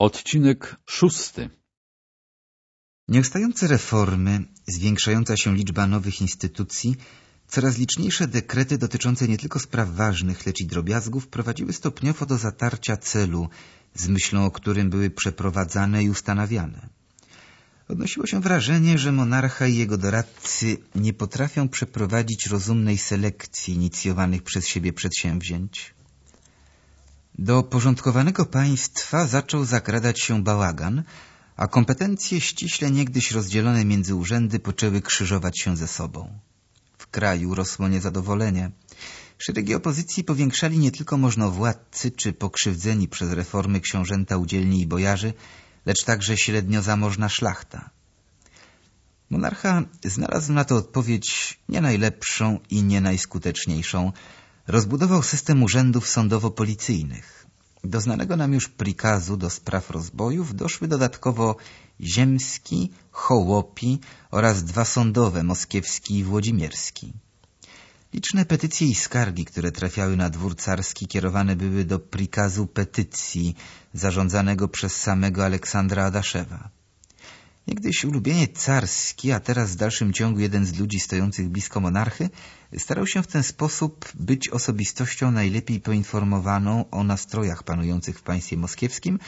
Odcinek szósty Nieustające reformy, zwiększająca się liczba nowych instytucji, coraz liczniejsze dekrety dotyczące nie tylko spraw ważnych, lecz i drobiazgów prowadziły stopniowo do zatarcia celu, z myślą o którym były przeprowadzane i ustanawiane. Odnosiło się wrażenie, że monarcha i jego doradcy nie potrafią przeprowadzić rozumnej selekcji inicjowanych przez siebie przedsięwzięć. Do porządkowanego państwa zaczął zakradać się bałagan, a kompetencje ściśle niegdyś rozdzielone między urzędy poczęły krzyżować się ze sobą. W kraju rosło niezadowolenie. Szeregi opozycji powiększali nie tylko możnowładcy czy pokrzywdzeni przez reformy książęta udzielni i bojarzy, lecz także średnio zamożna szlachta. Monarcha znalazł na to odpowiedź nie najlepszą i nie najskuteczniejszą. Rozbudował system urzędów sądowo-policyjnych. Do znanego nam już prikazu do spraw rozbojów doszły dodatkowo ziemski, hołopi oraz dwa sądowe, moskiewski i włodzimierski. Liczne petycje i skargi, które trafiały na dwór carski, kierowane były do prikazu petycji zarządzanego przez samego Aleksandra Adaszewa. Niegdyś ulubieniec carski, a teraz w dalszym ciągu jeden z ludzi stojących blisko monarchy, starał się w ten sposób być osobistością najlepiej poinformowaną o nastrojach panujących w państwie moskiewskim,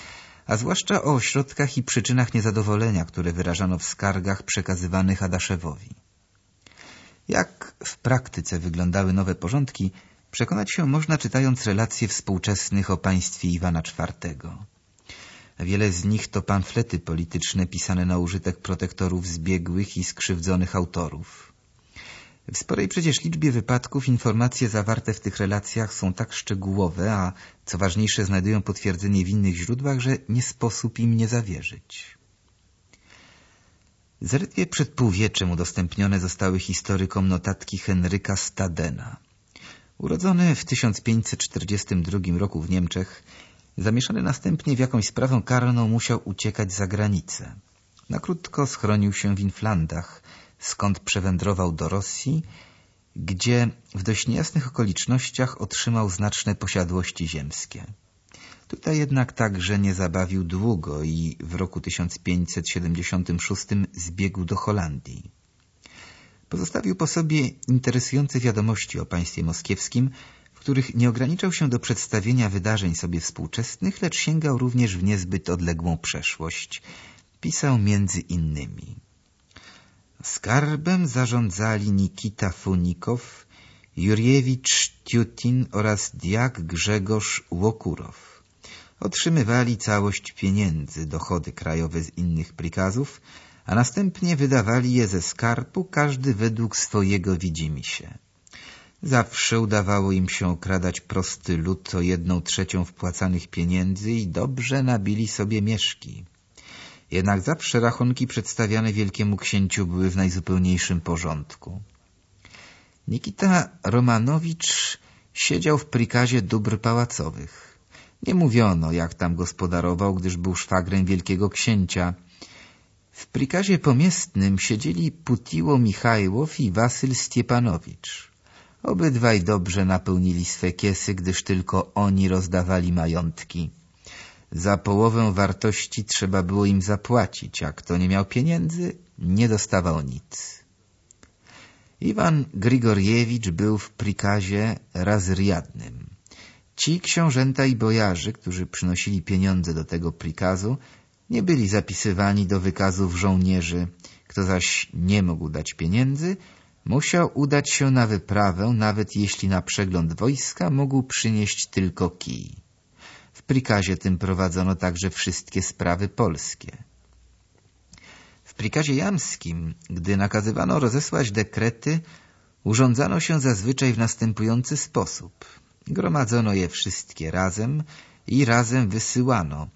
a zwłaszcza o ośrodkach i przyczynach niezadowolenia, które wyrażano w skargach przekazywanych Adaszewowi. Jak w praktyce wyglądały nowe porządki, przekonać się można czytając relacje współczesnych o państwie Iwana IV. Wiele z nich to pamflety polityczne pisane na użytek protektorów zbiegłych i skrzywdzonych autorów. W sporej przecież liczbie wypadków informacje zawarte w tych relacjach są tak szczegółowe, a co ważniejsze znajdują potwierdzenie w innych źródłach, że nie sposób im nie zawierzyć. Zaledwie przed półwieczem udostępnione zostały historykom notatki Henryka Stadena. Urodzony w 1542 roku w Niemczech, zamieszany następnie w jakąś sprawę karną musiał uciekać za granicę. Na krótko schronił się w Inflandach, skąd przewędrował do Rosji, gdzie w dość niejasnych okolicznościach otrzymał znaczne posiadłości ziemskie. Tutaj jednak także nie zabawił długo i w roku 1576 zbiegł do Holandii. Pozostawił po sobie interesujące wiadomości o państwie moskiewskim, których nie ograniczał się do przedstawienia wydarzeń sobie współczesnych, lecz sięgał również w niezbyt odległą przeszłość. Pisał między innymi Skarbem zarządzali Nikita Funikow, Jurjewicz Tiutin oraz Diak Grzegorz Łokurow otrzymywali całość pieniędzy, dochody krajowe z innych prikazów, a następnie wydawali je ze skarbu, każdy według swojego widzimisię. Zawsze udawało im się okradać prosty lud o jedną trzecią wpłacanych pieniędzy i dobrze nabili sobie mieszki. Jednak zawsze rachunki przedstawiane wielkiemu księciu były w najzupełniejszym porządku. Nikita Romanowicz siedział w prikazie dóbr pałacowych. Nie mówiono, jak tam gospodarował, gdyż był szwagrem wielkiego księcia. W prikazie pomiestnym siedzieli Putiło Michajłow i Wasyl Stiepanowicz. Obydwaj dobrze napełnili swe kiesy, gdyż tylko oni rozdawali majątki. Za połowę wartości trzeba było im zapłacić, a kto nie miał pieniędzy, nie dostawał nic. Iwan Grigoriewicz był w prikazie razriadnym. Ci książęta i bojarzy, którzy przynosili pieniądze do tego prikazu, nie byli zapisywani do wykazów żołnierzy. Kto zaś nie mógł dać pieniędzy, musiał udać się na wyprawę, nawet jeśli na przegląd wojska mógł przynieść tylko kij. W prikazie tym prowadzono także wszystkie sprawy polskie. W prikazie jamskim, gdy nakazywano rozesłać dekrety, urządzano się zazwyczaj w następujący sposób. Gromadzono je wszystkie razem i razem wysyłano,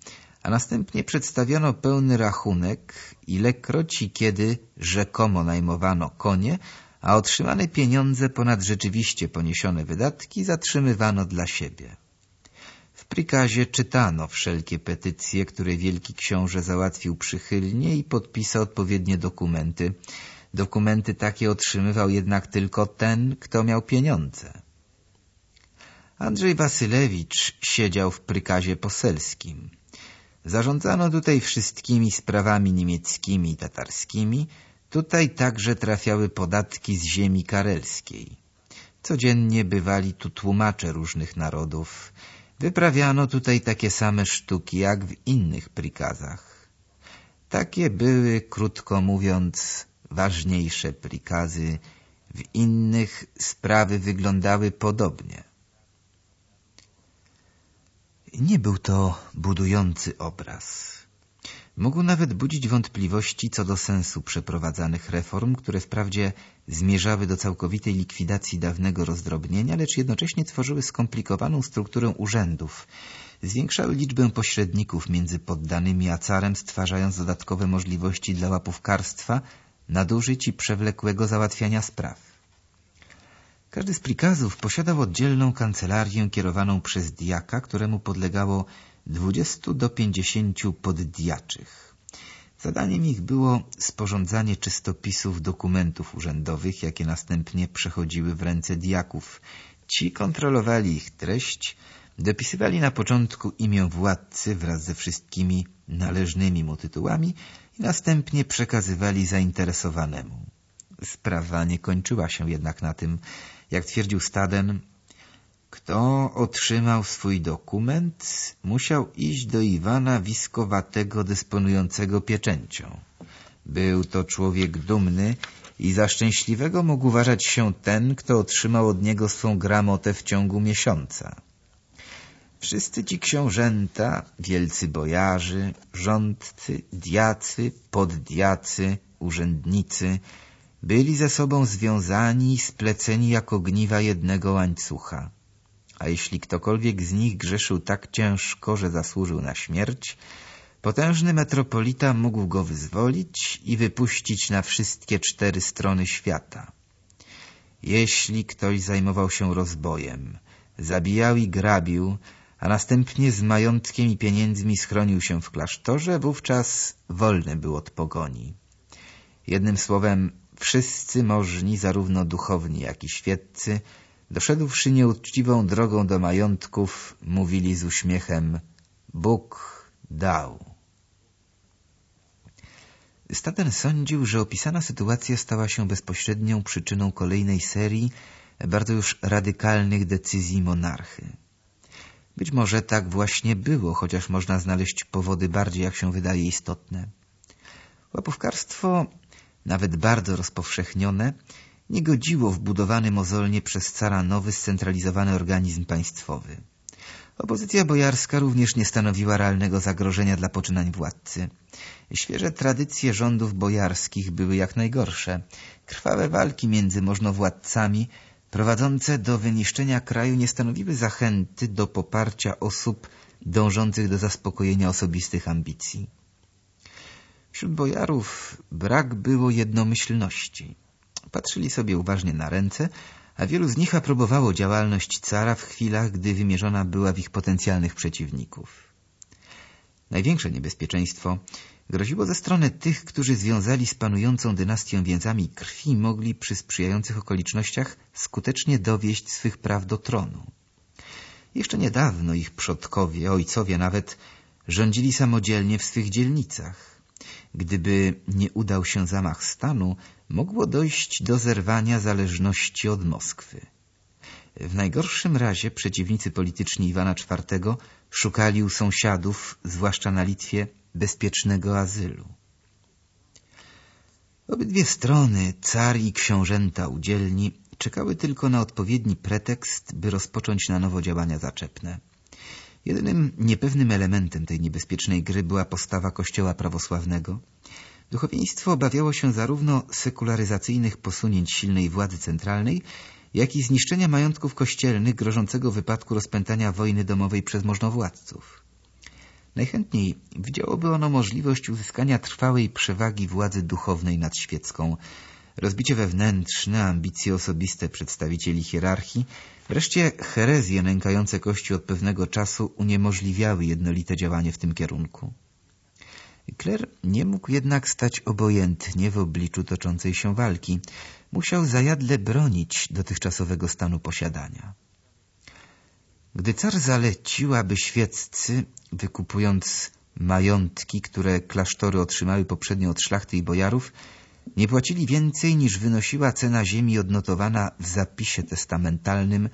a następnie przedstawiono pełny rachunek, ilekroć i kiedy rzekomo najmowano konie, a otrzymane pieniądze ponad rzeczywiście poniesione wydatki zatrzymywano dla siebie. W prikazie czytano wszelkie petycje, które wielki książę załatwił przychylnie i podpisał odpowiednie dokumenty. Dokumenty takie otrzymywał jednak tylko ten, kto miał pieniądze. Andrzej Wasylewicz siedział w prykazie poselskim. Zarządzano tutaj wszystkimi sprawami niemieckimi i tatarskimi, tutaj także trafiały podatki z ziemi karelskiej. Codziennie bywali tu tłumacze różnych narodów. Wyprawiano tutaj takie same sztuki jak w innych prikazach. Takie były, krótko mówiąc, ważniejsze prikazy. W innych sprawy wyglądały podobnie. Nie był to budujący obraz. Mógł nawet budzić wątpliwości co do sensu przeprowadzanych reform, które wprawdzie zmierzały do całkowitej likwidacji dawnego rozdrobnienia, lecz jednocześnie tworzyły skomplikowaną strukturę urzędów, zwiększały liczbę pośredników między poddanymi a carem, stwarzając dodatkowe możliwości dla łapówkarstwa, nadużyć i przewlekłego załatwiania spraw. Każdy z prikazów posiadał oddzielną kancelarię kierowaną przez diaka, któremu podlegało 20 do 50 poddiaczych. Zadaniem ich było sporządzanie czystopisów dokumentów urzędowych, jakie następnie przechodziły w ręce diaków. Ci kontrolowali ich treść, dopisywali na początku imię władcy wraz ze wszystkimi należnymi mu tytułami i następnie przekazywali zainteresowanemu. Sprawa nie kończyła się jednak na tym, jak twierdził Staden, kto otrzymał swój dokument, musiał iść do Iwana Wiskowatego dysponującego pieczęcią. Był to człowiek dumny i za szczęśliwego mógł uważać się ten, kto otrzymał od niego swą gramotę w ciągu miesiąca. Wszyscy ci książęta, wielcy bojarzy, rządcy, diacy, poddiacy, urzędnicy, byli ze sobą związani i spleceni jako gniwa jednego łańcucha. A jeśli ktokolwiek z nich grzeszył tak ciężko, że zasłużył na śmierć, potężny metropolita mógł go wyzwolić i wypuścić na wszystkie cztery strony świata. Jeśli ktoś zajmował się rozbojem, zabijał i grabił, a następnie z majątkiem i pieniędzmi schronił się w klasztorze, wówczas wolny był od pogoni. Jednym słowem, wszyscy możni, zarówno duchowni, jak i świeccy, doszedłszy nieuczciwą drogą do majątków, mówili z uśmiechem Bóg dał. Staten sądził, że opisana sytuacja stała się bezpośrednią przyczyną kolejnej serii bardzo już radykalnych decyzji monarchy. Być może tak właśnie było, chociaż można znaleźć powody bardziej, jak się wydaje, istotne. Łapówkarstwo nawet bardzo rozpowszechnione, nie godziło w budowany mozolnie przez cara nowy, scentralizowany organizm państwowy. Opozycja bojarska również nie stanowiła realnego zagrożenia dla poczynań władcy. Świeże tradycje rządów bojarskich były jak najgorsze. Krwawe walki między możnowładcami prowadzące do wyniszczenia kraju nie stanowiły zachęty do poparcia osób dążących do zaspokojenia osobistych ambicji. Wśród bojarów brak było jednomyślności. Patrzyli sobie uważnie na ręce, a wielu z nich aprobowało działalność cara w chwilach, gdy wymierzona była w ich potencjalnych przeciwników. Największe niebezpieczeństwo groziło ze strony tych, którzy związali z panującą dynastią więzami krwi mogli przy sprzyjających okolicznościach skutecznie dowieść swych praw do tronu. Jeszcze niedawno ich przodkowie, ojcowie nawet, rządzili samodzielnie w swych dzielnicach. Gdyby nie udał się zamach stanu, mogło dojść do zerwania zależności od Moskwy. W najgorszym razie przeciwnicy polityczni Iwana IV szukali u sąsiadów, zwłaszcza na Litwie, bezpiecznego azylu. Obydwie strony, car i książęta udzielni, czekały tylko na odpowiedni pretekst, by rozpocząć na nowo działania zaczepne. Jedynym niepewnym elementem tej niebezpiecznej gry była postawa kościoła prawosławnego. Duchowieństwo obawiało się zarówno sekularyzacyjnych posunięć silnej władzy centralnej, jak i zniszczenia majątków kościelnych grożącego wypadku rozpętania wojny domowej przez możnowładców. Najchętniej widziałoby ono możliwość uzyskania trwałej przewagi władzy duchownej nad świecką, rozbicie wewnętrzne, ambicje osobiste przedstawicieli hierarchii, wreszcie herezje nękające Kościół od pewnego czasu uniemożliwiały jednolite działanie w tym kierunku. Kler nie mógł jednak stać obojętnie w obliczu toczącej się walki. Musiał zajadle bronić dotychczasowego stanu posiadania. Gdy car zalecił, aby świeccy, wykupując majątki, które klasztory otrzymały poprzednio od szlachty i bojarów, nie płacili więcej niż wynosiła cena ziemi odnotowana w zapisie testamentalnym,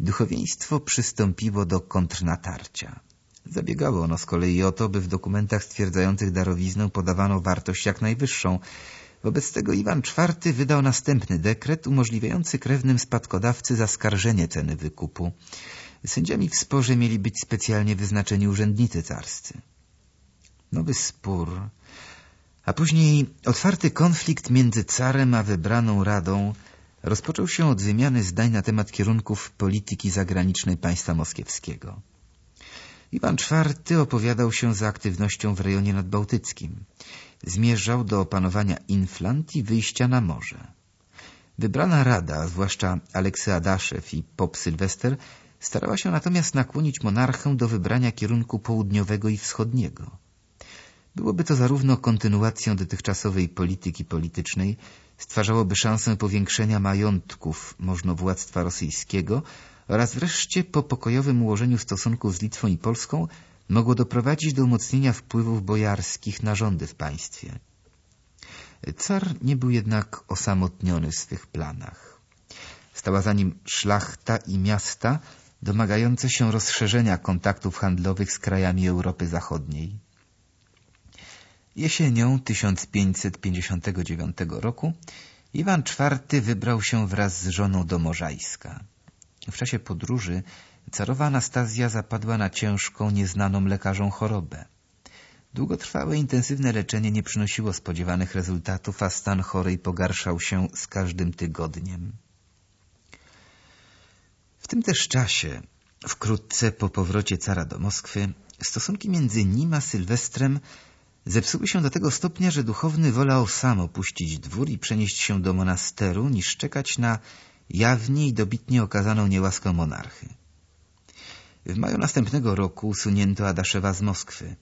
duchowieństwo przystąpiło do kontrnatarcia. Zabiegało ono z kolei o to, by w dokumentach stwierdzających darowiznę podawano wartość jak najwyższą. Wobec tego Iwan IV wydał następny dekret umożliwiający krewnym spadkodawcy zaskarżenie ceny wykupu. Sędziami w sporze mieli być specjalnie wyznaczeni urzędnicy carscy. Nowy spór, a później otwarty konflikt między carem a wybraną radą rozpoczął się od wymiany zdań na temat kierunków polityki zagranicznej państwa moskiewskiego. Iwan IV opowiadał się za aktywnością w rejonie nadbałtyckim. Zmierzał do opanowania Inflant i wyjścia na morze. Wybrana rada, zwłaszcza Aleksy Adaszew i Pop Sylwester, starała się natomiast nakłonić monarchę do wybrania kierunku południowego i wschodniego. Byłoby to zarówno kontynuacją dotychczasowej polityki politycznej, stwarzałoby szansę powiększenia majątków możnowładztwa rosyjskiego oraz wreszcie po pokojowym ułożeniu stosunków z Litwą i Polską mogło doprowadzić do umocnienia wpływów bojarskich na rządy w państwie. Car nie był jednak osamotniony w swych planach. Stała za nim szlachta i miasta domagające się rozszerzenia kontaktów handlowych z krajami Europy Zachodniej. Jesienią 1559 roku Iwan IV wybrał się wraz z żoną do Morzajska. W czasie podróży carowa Anastazja zapadła na ciężką, nieznaną lekarzom chorobę. Długotrwałe, intensywne leczenie nie przynosiło spodziewanych rezultatów, a stan chorej pogarszał się z każdym tygodniem. W tym też czasie, wkrótce po powrocie cara do Moskwy, stosunki między nim a Sylwestrem zepsuły się do tego stopnia, że duchowny wolał sam opuścić dwór i przenieść się do monasteru, niż czekać na jawnie i dobitnie okazaną niełaskę monarchy. W maju następnego roku usunięto Adaszewa z Moskwy.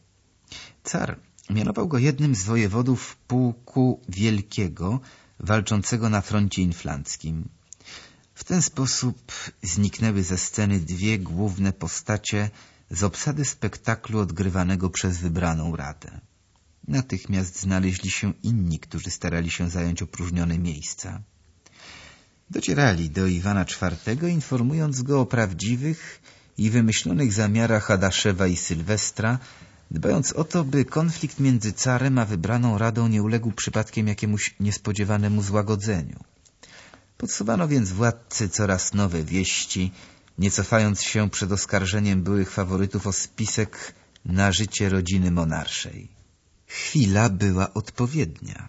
Car mianował go jednym z wojewodów pułku wielkiego, walczącego na froncie inflanckim. W ten sposób zniknęły ze sceny dwie główne postacie z obsady spektaklu odgrywanego przez wybraną radę. Natychmiast znaleźli się inni, którzy starali się zająć opróżnione miejsca. Docierali do Iwana IV, informując go o prawdziwych i wymyślonych zamiarach Adaszewa i Sylwestra, dbając o to, by konflikt między carem a wybraną radą nie uległ przypadkiem jakiemuś niespodziewanemu złagodzeniu. Podsuwano więc władcy coraz nowe wieści, nie cofając się przed oskarżeniem byłych faworytów o spisek na życie rodziny monarszej. Chwila była odpowiednia.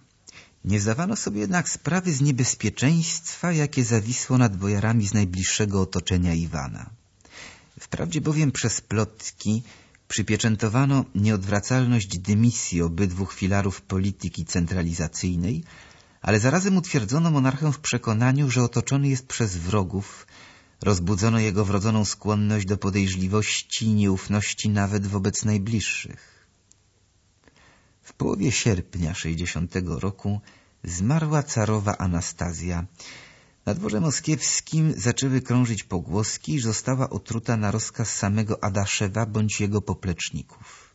Nie zdawano sobie jednak sprawy z niebezpieczeństwa, jakie zawisło nad bojarami z najbliższego otoczenia Iwana. Wprawdzie bowiem przez plotki przypieczętowano nieodwracalność dymisji obydwu filarów polityki centralizacyjnej, ale zarazem utwierdzono monarchę w przekonaniu, że otoczony jest przez wrogów, rozbudzono jego wrodzoną skłonność do podejrzliwości i nieufności nawet wobec najbliższych. W połowie sierpnia 60 roku zmarła carowa Anastazja. Na dworze moskiewskim zaczęły krążyć pogłoski, że została otruta na rozkaz samego Adaszewa bądź jego popleczników.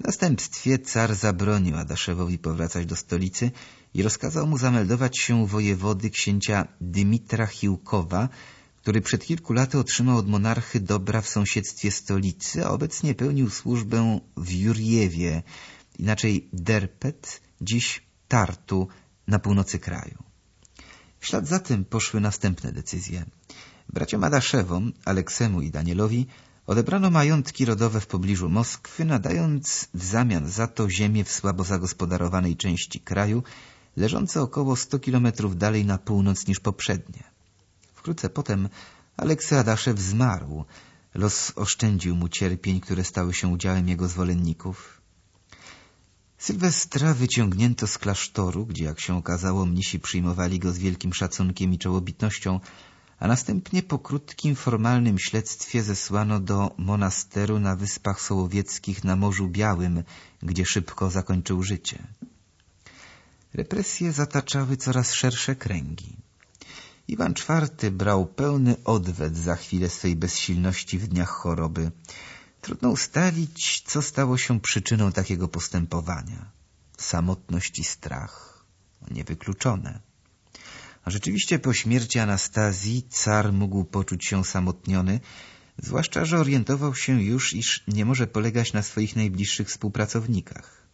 W następstwie car zabronił Adaszewowi powracać do stolicy i rozkazał mu zameldować się wojewody księcia Dymitra Chiłkowa, który przed kilku laty otrzymał od monarchy dobra w sąsiedztwie stolicy, a obecnie pełnił służbę w Jurjewie, inaczej Derpet, dziś Tartu, na północy kraju. W ślad za tym poszły następne decyzje. Braciom Adaszewom, Aleksemu i Danielowi odebrano majątki rodowe w pobliżu Moskwy, nadając w zamian za to ziemię w słabo zagospodarowanej części kraju, leżące około 100 kilometrów dalej na północ niż poprzednie. Wkrótce potem Aleksy Adaszew zmarł. Los oszczędził mu cierpień, które stały się udziałem jego zwolenników. Sylwestra wyciągnięto z klasztoru, gdzie, jak się okazało, mnisi przyjmowali go z wielkim szacunkiem i czołobitnością, a następnie po krótkim, formalnym śledztwie zesłano do monasteru na Wyspach Sołowieckich na Morzu Białym, gdzie szybko zakończył życie. Represje zataczały coraz szersze kręgi. Iwan IV brał pełny odwet za chwilę swej bezsilności w dniach choroby. Trudno ustalić, co stało się przyczyną takiego postępowania. Samotność i strach niewykluczone. A rzeczywiście po śmierci Anastazji car mógł poczuć się samotniony, zwłaszcza, że orientował się już, iż nie może polegać na swoich najbliższych współpracownikach.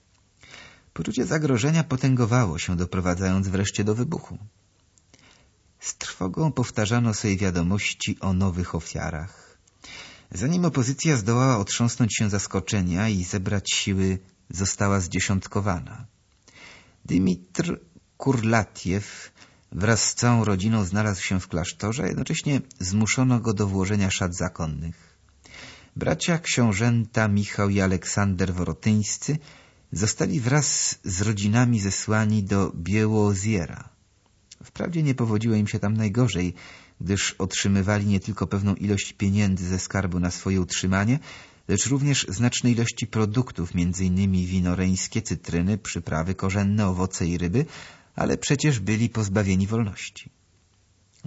Poczucie zagrożenia potęgowało się, doprowadzając wreszcie do wybuchu. Z trwogą powtarzano sobie wiadomości o nowych ofiarach. Zanim opozycja zdołała otrząsnąć się zaskoczenia i zebrać siły, została zdziesiątkowana. Dymitr Kurlatiew wraz z całą rodziną znalazł się w klasztorze, a jednocześnie zmuszono go do włożenia szat zakonnych. Bracia książęta Michał i Aleksander Worotyńscy zostali wraz z rodzinami zesłani do Białoziera. Wprawdzie nie powodziło im się tam najgorzej, gdyż otrzymywali nie tylko pewną ilość pieniędzy ze skarbu na swoje utrzymanie, lecz również znaczne ilości produktów, m.in. wino reńskie, cytryny, przyprawy korzenne, owoce i ryby, ale przecież byli pozbawieni wolności.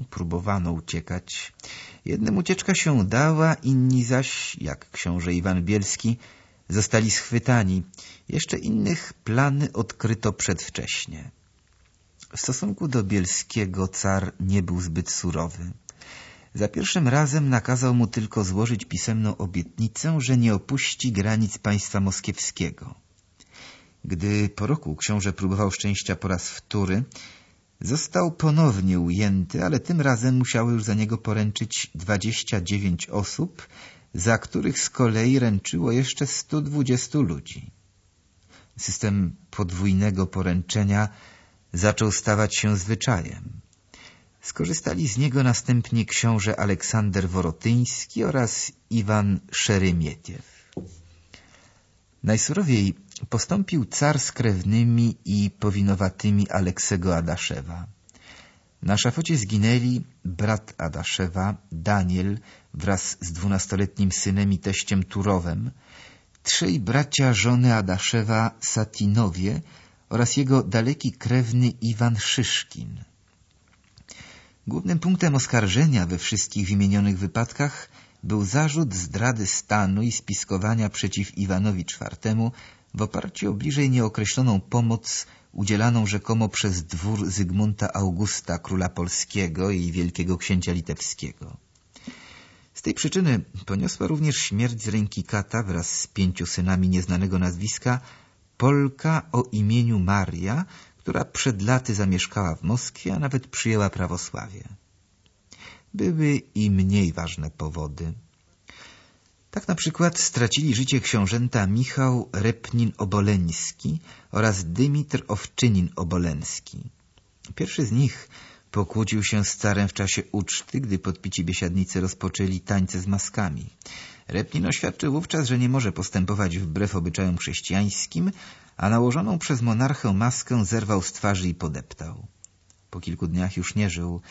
Próbowano uciekać. Jednym ucieczka się udała, inni zaś, jak książę Iwan Bielski, zostali schwytani. Jeszcze innych plany odkryto przedwcześnie. W stosunku do Bielskiego car nie był zbyt surowy. Za pierwszym razem nakazał mu tylko złożyć pisemną obietnicę, że nie opuści granic państwa moskiewskiego. Gdy po roku książę próbował szczęścia po raz wtóry, został ponownie ujęty, ale tym razem musiało już za niego poręczyć 29 osób, za których z kolei ręczyło jeszcze 120 ludzi. System podwójnego poręczenia zaczął stawać się zwyczajem. Skorzystali z niego następnie książę Aleksander Worotyński oraz Iwan Szerymietiew. Najsurowiej postąpił car z krewnymi i powinowatymi Aleksego Adaszewa. Na szafocie zginęli brat Adaszewa, Daniel, wraz z dwunastoletnim synem i teściem Turowem, trzej bracia żony Adaszewa, Satinowie oraz jego daleki krewny Iwan Szyszkin. Głównym punktem oskarżenia we wszystkich wymienionych wypadkach był zarzut zdrady stanu i spiskowania przeciw Iwanowi IV w oparciu o bliżej nieokreśloną pomoc udzielaną rzekomo przez dwór Zygmunta Augusta, króla polskiego i wielkiego księcia litewskiego. Z tej przyczyny poniosła również śmierć z ręki kata wraz z pięciu synami nieznanego nazwiska Polka o imieniu Maria, która przed laty zamieszkała w Moskwie, a nawet przyjęła prawosławie. Były i mniej ważne powody. Tak na przykład stracili życie książęta Michał Repnin-Oboleński oraz Dymitr Owczynin-Oboleński. Pierwszy z nich pokłócił się z carem w czasie uczty, gdy podpici biesiadnicy rozpoczęli tańce z maskami. Repnin oświadczył wówczas, że nie może postępować wbrew obyczajom chrześcijańskim, a nałożoną przez monarchę maskę zerwał z twarzy i podeptał. Po kilku dniach już nie żył,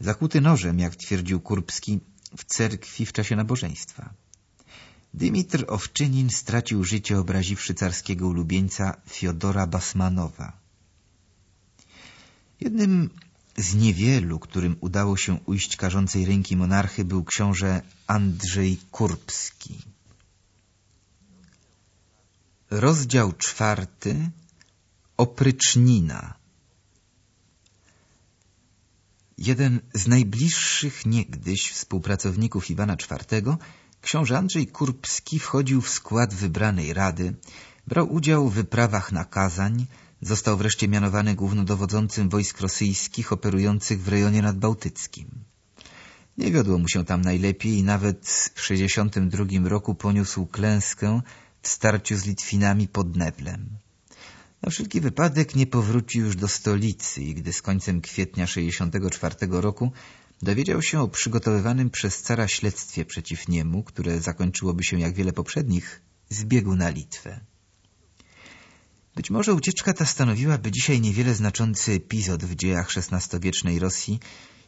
zakuty nożem, jak twierdził Kurbski, w cerkwi w czasie nabożeństwa. Dymitr Owczynin stracił życie obraziwszy carskiego ulubieńca Fiodora Basmanowa. Jednym z niewielu, którym udało się ujść karzącej ręki monarchy, był książę Andrzej Kurbski. Rozdział czwarty Oprycznina Jeden z najbliższych niegdyś współpracowników Iwana IV, książę Andrzej Kurbski wchodził w skład wybranej rady, brał udział w wyprawach na Kazań, został wreszcie mianowany głównodowodzącym wojsk rosyjskich operujących w rejonie nadbałtyckim. Nie wiodło mu się tam najlepiej i nawet w 62 roku poniósł klęskę w starciu z Litwinami pod Newlem. Na wszelki wypadek nie powrócił już do stolicy i gdy z końcem kwietnia 64 roku dowiedział się o przygotowywanym przez cara śledztwie przeciw niemu, które zakończyłoby się jak wiele poprzednich, zbiegł na Litwę. Być może ucieczka ta stanowiłaby dzisiaj niewiele znaczący epizod w dziejach XVI-wiecznej Rosji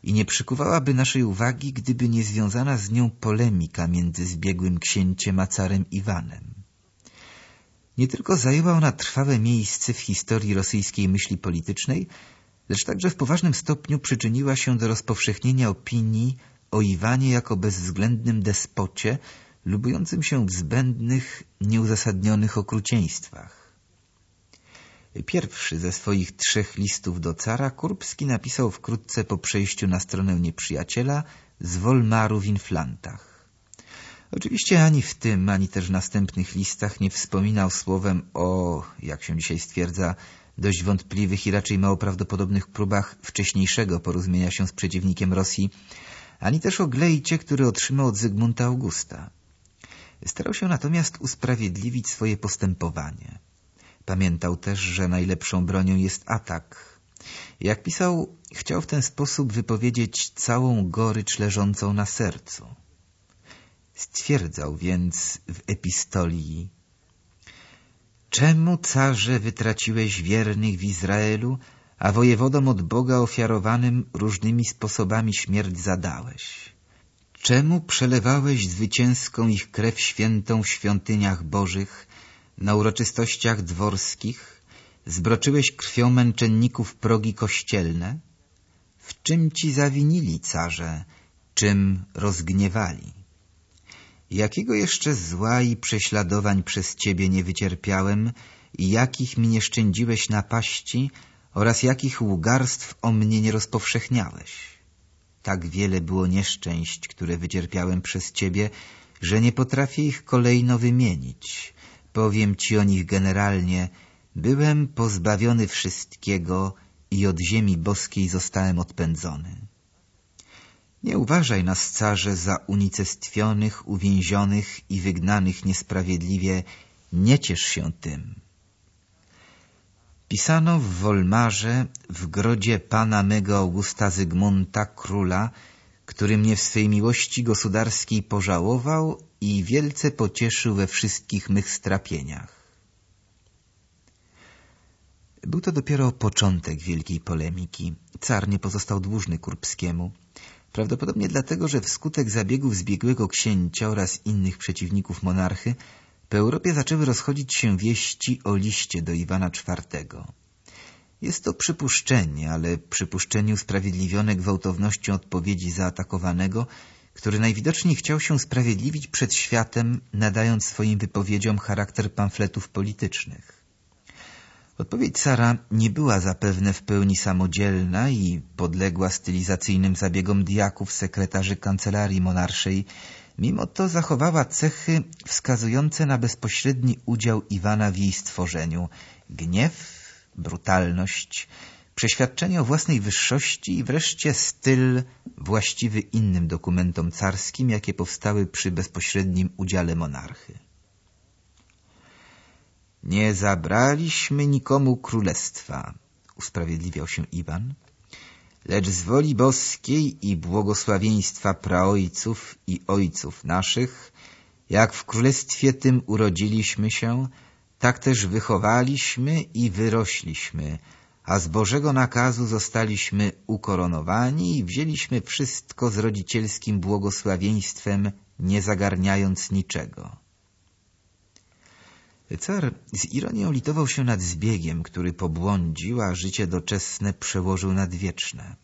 i nie przykuwałaby naszej uwagi, gdyby nie związana z nią polemika między zbiegłym księciem a carem Iwanem. Nie tylko zajęła ona trwałe miejsce w historii rosyjskiej myśli politycznej, lecz także w poważnym stopniu przyczyniła się do rozpowszechnienia opinii o Iwanie jako bezwzględnym despocie, lubującym się w zbędnych, nieuzasadnionych okrucieństwach. Pierwszy ze swoich trzech listów do cara Kurbski napisał wkrótce po przejściu na stronę nieprzyjaciela z Wolmaru w Inflantach. Oczywiście ani w tym, ani też w następnych listach nie wspominał słowem o, jak się dzisiaj stwierdza, dość wątpliwych i raczej mało prawdopodobnych próbach wcześniejszego porozumienia się z przeciwnikiem Rosji, ani też o glejcie, który otrzymał od Zygmunta Augusta. Starał się natomiast usprawiedliwić swoje postępowanie. Pamiętał też, że najlepszą bronią jest atak. Jak pisał, chciał w ten sposób wypowiedzieć całą gorycz leżącą na sercu. Stwierdzał więc w epistolii Czemu, carze, wytraciłeś wiernych w Izraelu, a wojewodom od Boga ofiarowanym różnymi sposobami śmierć zadałeś? Czemu przelewałeś zwycięską ich krew świętą w świątyniach bożych, na uroczystościach dworskich, zbroczyłeś krwią męczenników progi kościelne? W czym ci zawinili, carze, czym rozgniewali? Jakiego jeszcze zła i prześladowań przez Ciebie nie wycierpiałem i jakich mi nie szczędziłeś napaści oraz jakich łgarstw o mnie nie rozpowszechniałeś? Tak wiele było nieszczęść, które wycierpiałem przez Ciebie, że nie potrafię ich kolejno wymienić. Powiem Ci o nich generalnie. Byłem pozbawiony wszystkiego i od ziemi boskiej zostałem odpędzony. Nie uważaj nas, carze, za unicestwionych, uwięzionych i wygnanych niesprawiedliwie. Nie ciesz się tym. Pisano w Wolmarze, w grodzie pana mego Augusta Zygmunta, króla, który mnie w swej miłości gospodarskiej pożałował i wielce pocieszył we wszystkich mych strapieniach. Był to dopiero początek wielkiej polemiki. Car nie pozostał dłużny Kurbskiemu. Prawdopodobnie dlatego, że wskutek zabiegów zbiegłego księcia oraz innych przeciwników monarchy po Europie zaczęły rozchodzić się wieści o liście do Iwana IV. Jest to przypuszczenie, ale przypuszczenie usprawiedliwione gwałtownością odpowiedzi zaatakowanego, który najwidoczniej chciał się sprawiedliwić przed światem, nadając swoim wypowiedziom charakter pamfletów politycznych. Odpowiedź Sara nie była zapewne w pełni samodzielna i podległa stylizacyjnym zabiegom diaków sekretarzy kancelarii monarszej, mimo to zachowała cechy wskazujące na bezpośredni udział Iwana w jej stworzeniu — gniew, brutalność, przeświadczenie o własnej wyższości i wreszcie styl właściwy innym dokumentom carskim, jakie powstały przy bezpośrednim udziale monarchy. Nie zabraliśmy nikomu królestwa, usprawiedliwiał się Iwan, lecz z woli boskiej i błogosławieństwa praojców i ojców naszych, jak w królestwie tym urodziliśmy się, tak też wychowaliśmy i wyrośliśmy, a z Bożego nakazu zostaliśmy ukoronowani i wzięliśmy wszystko z rodzicielskim błogosławieństwem, nie zagarniając niczego. Car z ironią litował się nad zbiegiem, który pobłądził, a życie doczesne przełożył nad wieczne.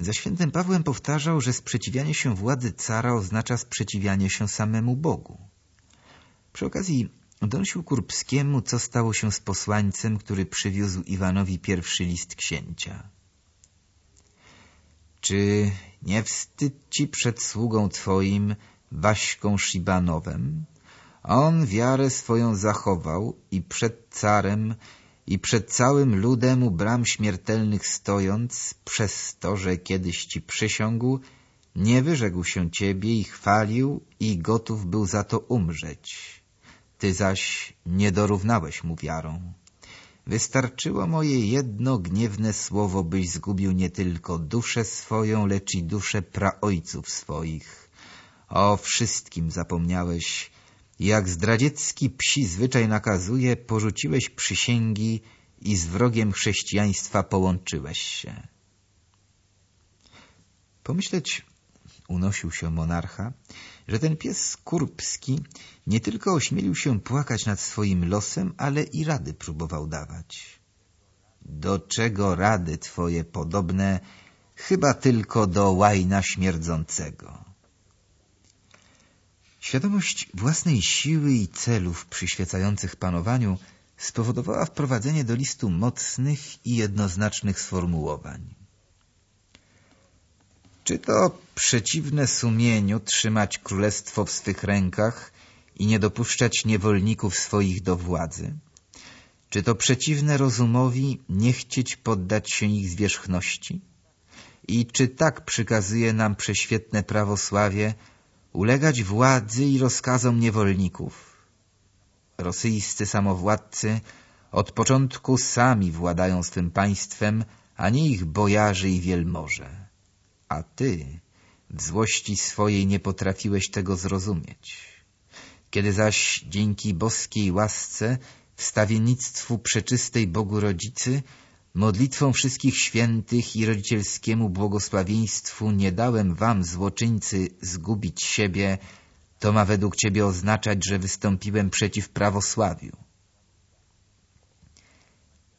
Za świętym Pawłem powtarzał, że sprzeciwianie się władzy cara oznacza sprzeciwianie się samemu Bogu. Przy okazji donosił Kurbskiemu, co stało się z posłańcem, który przywiózł Iwanowi pierwszy list księcia. Czy nie wstyd ci przed sługą twoim, Waśką Szibanowem, on wiarę swoją zachował i przed carem i przed całym ludem u bram śmiertelnych stojąc, przez to, że kiedyś ci przysiągł, nie wyrzekł się ciebie i chwalił i gotów był za to umrzeć. Ty zaś nie dorównałeś mu wiarą. Wystarczyło moje jedno gniewne słowo, byś zgubił nie tylko duszę swoją, lecz i duszę praojców swoich. O wszystkim zapomniałeś, jak zdradziecki psi zwyczaj nakazuje, porzuciłeś przysięgi i z wrogiem chrześcijaństwa połączyłeś się. Pomyśleć, unosił się monarcha, że ten pies kurbski nie tylko ośmielił się płakać nad swoim losem, ale i rady próbował dawać. Do czego rady twoje podobne, chyba tylko do łajna śmierdzącego. Świadomość własnej siły i celów przyświecających panowaniu spowodowała wprowadzenie do listu mocnych i jednoznacznych sformułowań. Czy to przeciwne sumieniu trzymać królestwo w swych rękach i nie dopuszczać niewolników swoich do władzy? Czy to przeciwne rozumowi nie chcieć poddać się ich zwierzchności? I czy tak przykazuje nam prześwietne prawosławie ulegać władzy i rozkazom niewolników? Rosyjscy samowładcy od początku sami władają swym państwem, a nie ich bojarzy i wielmoże. A ty w złości swojej nie potrafiłeś tego zrozumieć. Kiedy zaś dzięki boskiej łasce wstawiennictwu przeczystej Bogu Rodzicy, modlitwą wszystkich świętych i rodzicielskiemu błogosławieństwu nie dałem wam, złoczyńcy, zgubić siebie, to ma według ciebie oznaczać, że wystąpiłem przeciw prawosławiu.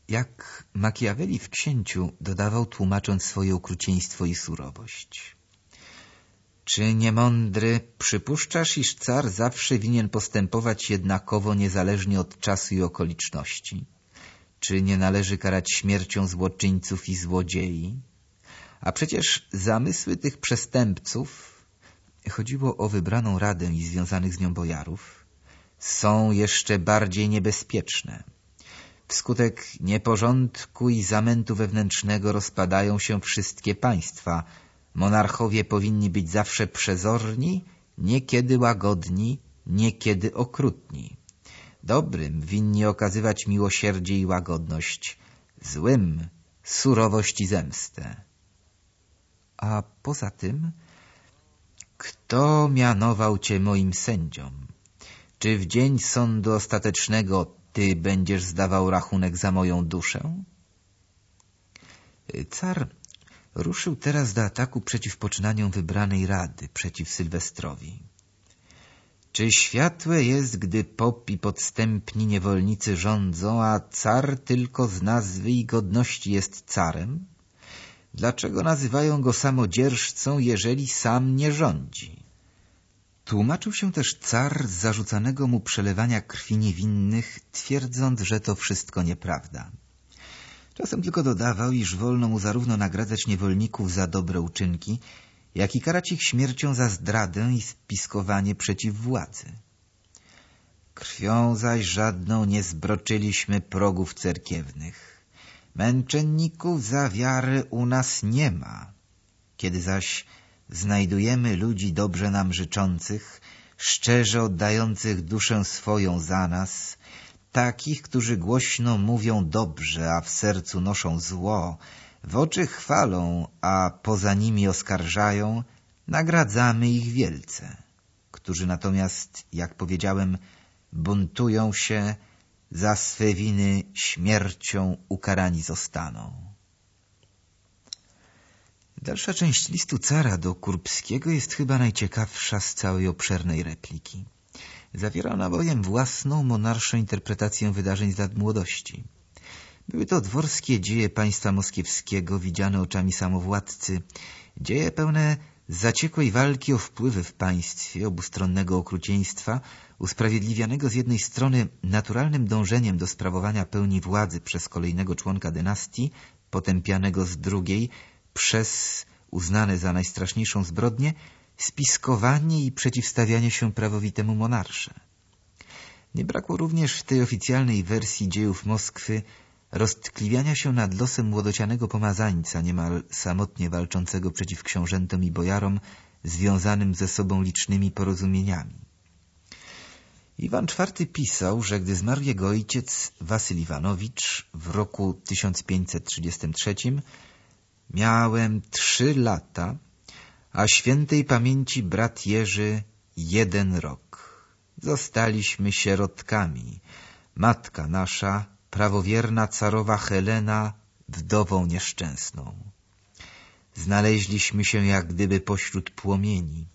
Jak Machiavelli w księciu dodawał, tłumacząc swoje okrucieństwo i surowość. Czy niemądry przypuszczasz, iż car zawsze winien postępować jednakowo niezależnie od czasu i okoliczności? Czy nie należy karać śmiercią złoczyńców i złodziei? A przecież zamysły tych przestępców, chodziło o wybraną radę i związanych z nią bojarów, są jeszcze bardziej niebezpieczne. Wskutek nieporządku i zamętu wewnętrznego rozpadają się wszystkie państwa, Monarchowie powinni być zawsze przezorni, niekiedy łagodni, niekiedy okrutni. Dobrym winni okazywać miłosierdzie i łagodność, złym surowość i zemstę. A poza tym, kto mianował cię moim sędzią? Czy w dzień sądu ostatecznego ty będziesz zdawał rachunek za moją duszę? Car ruszył teraz do ataku przeciw poczynaniom wybranej rady, przeciw Sylwestrowi. Czy światłe jest, gdy pop i podstępni niewolnicy rządzą, a car tylko z nazwy i godności jest carem? Dlaczego nazywają go samodzierżcą, jeżeli sam nie rządzi? Tłumaczył się też car z zarzucanego mu przelewania krwi niewinnych, twierdząc, że to wszystko nieprawda. Czasem tylko dodawał, iż wolno mu zarówno nagradzać niewolników za dobre uczynki, jak i karać ich śmiercią za zdradę i spiskowanie przeciw władzy. Krwią zaś żadną nie zbroczyliśmy progów cerkiewnych. Męczenników za wiarę u nas nie ma. Kiedy zaś znajdujemy ludzi dobrze nam życzących, szczerze oddających duszę swoją za nas, takich, którzy głośno mówią dobrze, a w sercu noszą zło, w oczy chwalą, a poza nimi oskarżają, nagradzamy ich wielce, którzy natomiast, jak powiedziałem, buntują się, za swe winy śmiercią ukarani zostaną. Dalsza część listu cara do Kurbskiego jest chyba najciekawsza z całej obszernej repliki. Zawiera ona bowiem własną monarszą interpretację wydarzeń z lat młodości. Były to dworskie dzieje państwa moskiewskiego, widziane oczami samowładcy, dzieje pełne zaciekłej walki o wpływy w państwie, obustronnego okrucieństwa, usprawiedliwianego z jednej strony naturalnym dążeniem do sprawowania pełni władzy przez kolejnego członka dynastii, potępianego z drugiej przez uznane za najstraszniejszą zbrodnię, spiskowanie i przeciwstawianie się prawowitemu monarsze. Nie brakło również w tej oficjalnej wersji dziejów Moskwy roztkliwiania się nad losem młodocianego pomazańca, niemal samotnie walczącego przeciw książętom i bojarom, związanym ze sobą licznymi porozumieniami. Iwan IV pisał, że gdy zmarł jego ojciec Wasyl Iwanowicz w roku 1533 miałem trzy lata a świętej pamięci brat Jerzy jeden rok. Zostaliśmy sierotkami. Matka nasza, prawowierna carowa Helena, wdową nieszczęsną. Znaleźliśmy się jak gdyby pośród płomieni.